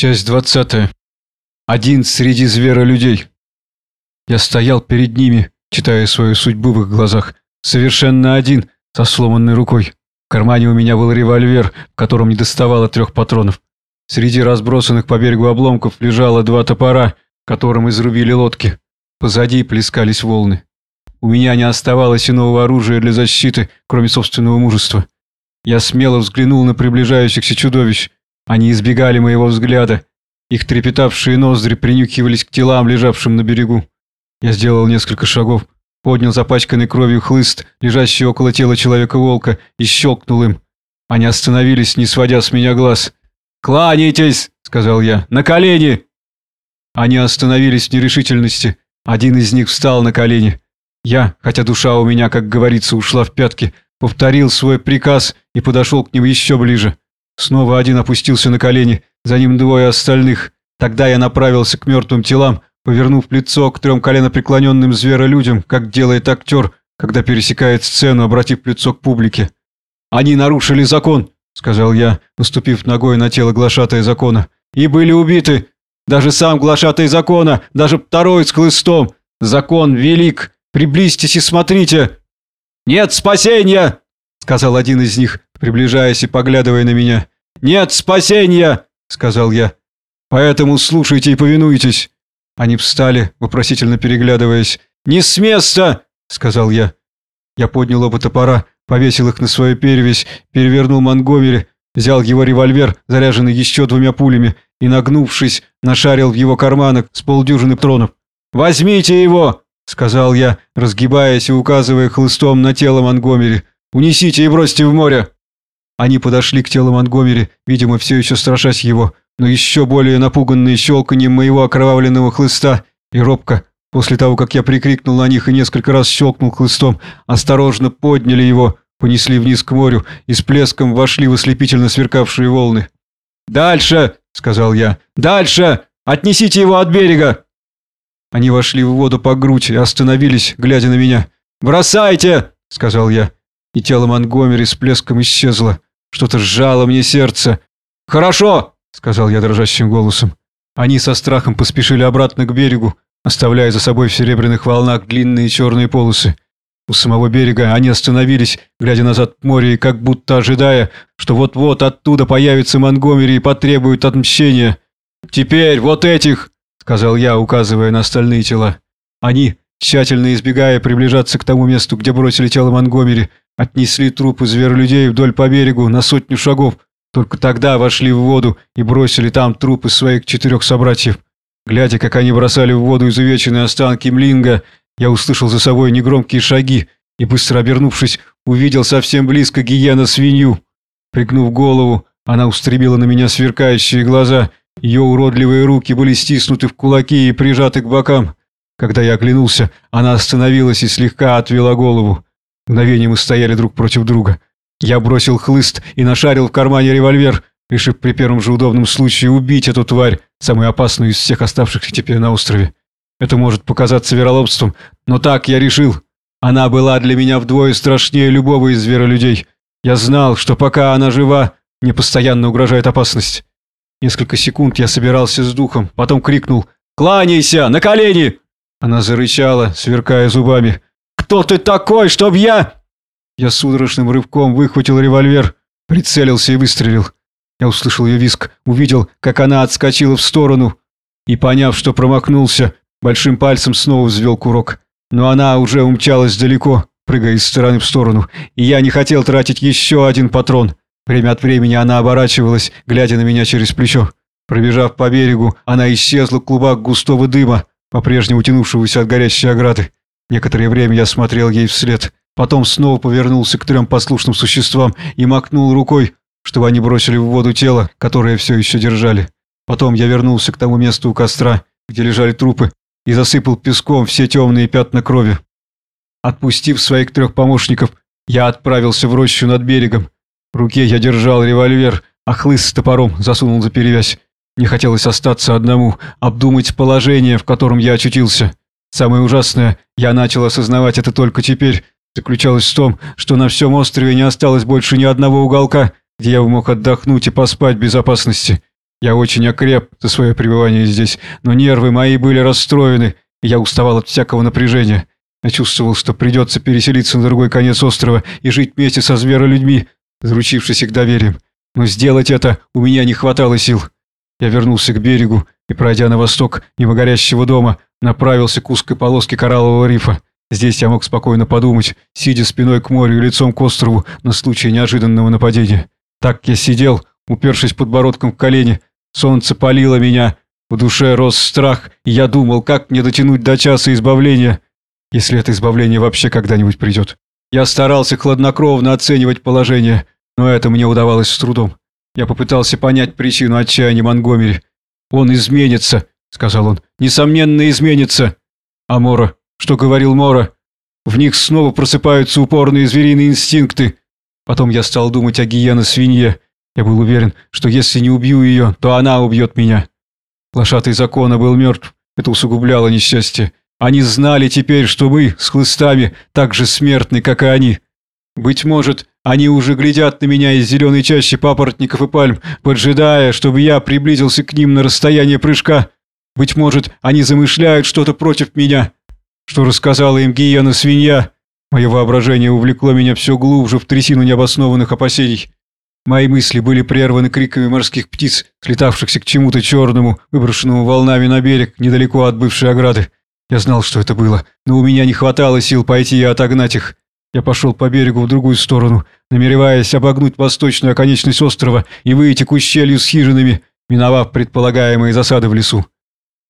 Часть двадцатая. Один среди зверолюдей. Я стоял перед ними, читая свою судьбу в их глазах. Совершенно один, со сломанной рукой. В кармане у меня был револьвер, в котором не доставало трех патронов. Среди разбросанных по берегу обломков лежало два топора, которым изрубили лодки. Позади плескались волны. У меня не оставалось иного оружия для защиты, кроме собственного мужества. Я смело взглянул на приближающихся чудовищ. Они избегали моего взгляда. Их трепетавшие ноздри принюхивались к телам, лежавшим на берегу. Я сделал несколько шагов, поднял запачканный кровью хлыст, лежащий около тела человека-волка, и щелкнул им. Они остановились, не сводя с меня глаз. «Кланяйтесь!» — сказал я. «На колени!» Они остановились в нерешительности. Один из них встал на колени. Я, хотя душа у меня, как говорится, ушла в пятки, повторил свой приказ и подошел к ним еще ближе. Снова один опустился на колени, за ним двое остальных. Тогда я направился к мертвым телам, повернув лицо к трем коленопреклоненным зверолюдям, как делает актер, когда пересекает сцену, обратив лицо к публике. «Они нарушили закон», — сказал я, наступив ногой на тело глашатая закона, — «и были убиты. Даже сам глашатай закона, даже второй с хлыстом. Закон велик. Приблизьтесь и смотрите». «Нет спасения!» — сказал один из них, приближаясь и поглядывая на меня. «Нет спасения!» — сказал я. «Поэтому слушайте и повинуйтесь». Они встали, вопросительно переглядываясь. «Не с места!» — сказал я. Я поднял оба топора, повесил их на свою перевязь, перевернул Монгомери, взял его револьвер, заряженный еще двумя пулями, и, нагнувшись, нашарил в его карманах с полдюжины тронов. «Возьмите его!» — сказал я, разгибаясь и указывая хлыстом на тело Монгомери. «Унесите и бросьте в море!» Они подошли к телу Монгомери, видимо, все еще страшась его, но еще более напуганные щелканием моего окровавленного хлыста, и робко, после того, как я прикрикнул на них и несколько раз щелкнул хлыстом, осторожно подняли его, понесли вниз к морю и с плеском вошли в ослепительно сверкавшие волны. «Дальше!» — сказал я. «Дальше! Отнесите его от берега!» Они вошли в воду по грудь и остановились, глядя на меня. «Бросайте!» — сказал я. И тело Монгомери с плеском исчезло. Что-то сжало мне сердце. «Хорошо!» — сказал я дрожащим голосом. Они со страхом поспешили обратно к берегу, оставляя за собой в серебряных волнах длинные черные полосы. У самого берега они остановились, глядя назад в море и как будто ожидая, что вот-вот оттуда появится Монгомери и потребует отмщения. «Теперь вот этих!» — сказал я, указывая на остальные тела. Они, тщательно избегая приближаться к тому месту, где бросили тело Монгомери, отнесли трупы зверолюдей вдоль по берегу на сотню шагов. Только тогда вошли в воду и бросили там трупы своих четырех собратьев. Глядя, как они бросали в воду изувеченные останки Млинга, я услышал за собой негромкие шаги и, быстро обернувшись, увидел совсем близко гиена-свинью. Пригнув голову, она устремила на меня сверкающие глаза ее уродливые руки были стиснуты в кулаки и прижаты к бокам. Когда я оглянулся, она остановилась и слегка отвела голову. Мгновение мы стояли друг против друга. Я бросил хлыст и нашарил в кармане револьвер, решив при первом же удобном случае убить эту тварь, самую опасную из всех оставшихся теперь на острове. Это может показаться вероломством, но так я решил. Она была для меня вдвое страшнее любого из зверолюдей. Я знал, что пока она жива, мне постоянно угрожает опасность. Несколько секунд я собирался с духом, потом крикнул «Кланяйся! На колени!» Она зарычала, сверкая зубами. «Кто ты такой, чтоб я...» Я судорожным рывком выхватил револьвер, прицелился и выстрелил. Я услышал ее виск, увидел, как она отскочила в сторону и, поняв, что промахнулся, большим пальцем снова взвел курок. Но она уже умчалась далеко, прыгая из стороны в сторону, и я не хотел тратить еще один патрон. Время от времени она оборачивалась, глядя на меня через плечо. Пробежав по берегу, она исчезла в клубах густого дыма, по-прежнему тянувшегося от горящей ограды. Некоторое время я смотрел ей вслед. Потом снова повернулся к трем послушным существам и макнул рукой, чтобы они бросили в воду тело, которое все еще держали. Потом я вернулся к тому месту у костра, где лежали трупы, и засыпал песком все темные пятна крови. Отпустив своих трех помощников, я отправился в рощу над берегом, в руке я держал револьвер, а хлыст с топором засунул за перевязь. Не хотелось остаться одному, обдумать положение, в котором я очутился. Самое ужасное, я начал осознавать это только теперь, заключалось в том, что на всем острове не осталось больше ни одного уголка, где я мог отдохнуть и поспать в безопасности. Я очень окреп за свое пребывание здесь, но нервы мои были расстроены, и я уставал от всякого напряжения. Я чувствовал, что придется переселиться на другой конец острова и жить вместе со зверолюдьми, заручившись их доверием. Но сделать это у меня не хватало сил. Я вернулся к берегу и, пройдя на восток мимо горящего дома, направился к узкой полоске кораллового рифа. Здесь я мог спокойно подумать, сидя спиной к морю и лицом к острову на случай неожиданного нападения. Так я сидел, упершись подбородком в колени. Солнце палило меня, в душе рос страх, и я думал, как мне дотянуть до часа избавления, если это избавление вообще когда-нибудь придет. Я старался хладнокровно оценивать положение, но это мне удавалось с трудом. Я попытался понять причину отчаяния Монгомери. «Он изменится», — сказал он. «Несомненно, изменится». А Мора? Что говорил Мора? В них снова просыпаются упорные звериные инстинкты. Потом я стал думать о гиене-свинье. Я был уверен, что если не убью ее, то она убьет меня. Лошатый закона был мертв. Это усугубляло несчастье. Они знали теперь, что мы с хлыстами так же смертны, как и они. Быть может, они уже глядят на меня из зеленой чащи папоротников и пальм, поджидая, чтобы я приблизился к ним на расстояние прыжка. Быть может, они замышляют что-то против меня. Что рассказала им гиена-свинья? Мое воображение увлекло меня все глубже в трясину необоснованных опасений. Мои мысли были прерваны криками морских птиц, слетавшихся к чему-то черному, выброшенному волнами на берег, недалеко от бывшей ограды. Я знал, что это было, но у меня не хватало сил пойти и отогнать их. Я пошел по берегу в другую сторону, намереваясь обогнуть восточную оконечность острова и выйти к ущелью с хижинами, миновав предполагаемые засады в лесу.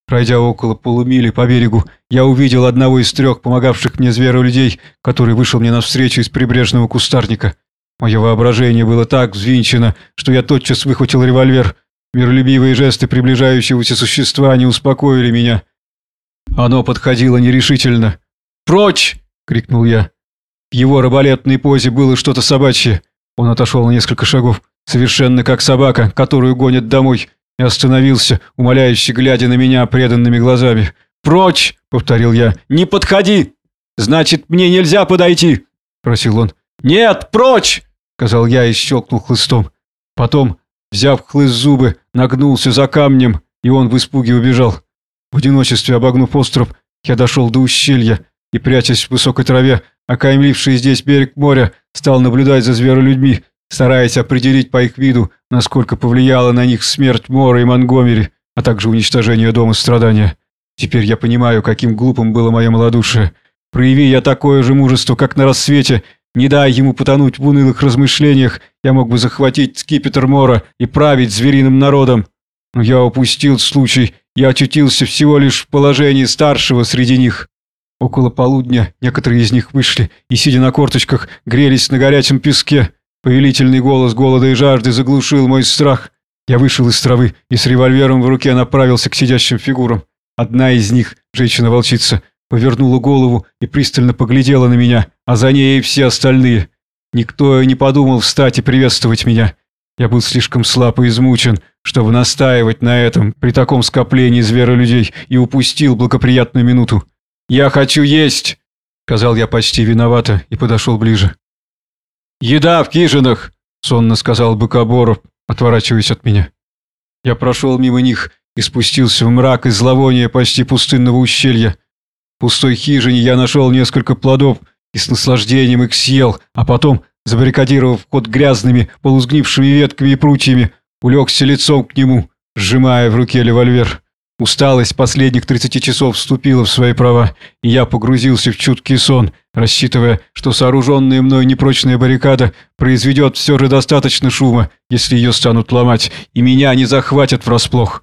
Пройдя около полумили по берегу, я увидел одного из трех помогавших мне зверолюдей, который вышел мне навстречу из прибрежного кустарника. Мое воображение было так взвинчено, что я тотчас выхватил револьвер. Миролюбивые жесты приближающегося существа не успокоили меня. Оно подходило нерешительно. «Прочь!» — крикнул я. В его раболетной позе было что-то собачье. Он отошел на несколько шагов, совершенно как собака, которую гонят домой, и остановился, умоляюще глядя на меня преданными глазами. «Прочь!» — повторил я. «Не подходи!» «Значит, мне нельзя подойти!» — просил он. «Нет, прочь!» — сказал я и щелкнул хлыстом. Потом, взяв хлыст зубы, нагнулся за камнем, и он в испуге убежал. В одиночестве обогнув остров, я дошел до ущелья и, прячась в высокой траве, окаймливший здесь берег моря, стал наблюдать за зверолюдьми, стараясь определить по их виду, насколько повлияла на них смерть Мора и Монгомери, а также уничтожение дома страдания. Теперь я понимаю, каким глупым было мое малодушие. Прояви я такое же мужество, как на рассвете, не дай ему потонуть в унылых размышлениях, я мог бы захватить скипетр Мора и править звериным народом. Но я упустил случай, я очутился всего лишь в положении старшего среди них. Около полудня некоторые из них вышли и, сидя на корточках, грелись на горячем песке. Повелительный голос голода и жажды заглушил мой страх. Я вышел из травы и с револьвером в руке направился к сидящим фигурам. Одна из них, женщина-волчица, повернула голову и пристально поглядела на меня, а за ней и все остальные. Никто не подумал встать и приветствовать меня. Я был слишком слаб и измучен, чтобы настаивать на этом при таком скоплении зверолюдей и упустил благоприятную минуту. «Я хочу есть!» — сказал я почти виновато и подошел ближе. «Еда в хижинах!» — сонно сказал Быкоборов, отворачиваясь от меня. Я прошел мимо них и спустился в мрак и зловоние почти пустынного ущелья. В пустой хижине я нашел несколько плодов и с наслаждением их съел, а потом, забаррикадировав вход грязными, полузгнившими ветками и прутьями, улегся лицом к нему, сжимая в руке револьвер. Усталость последних 30 часов вступила в свои права, и я погрузился в чуткий сон, рассчитывая, что сооруженная мной непрочная баррикада произведет все же достаточно шума, если ее станут ломать, и меня не захватят врасплох.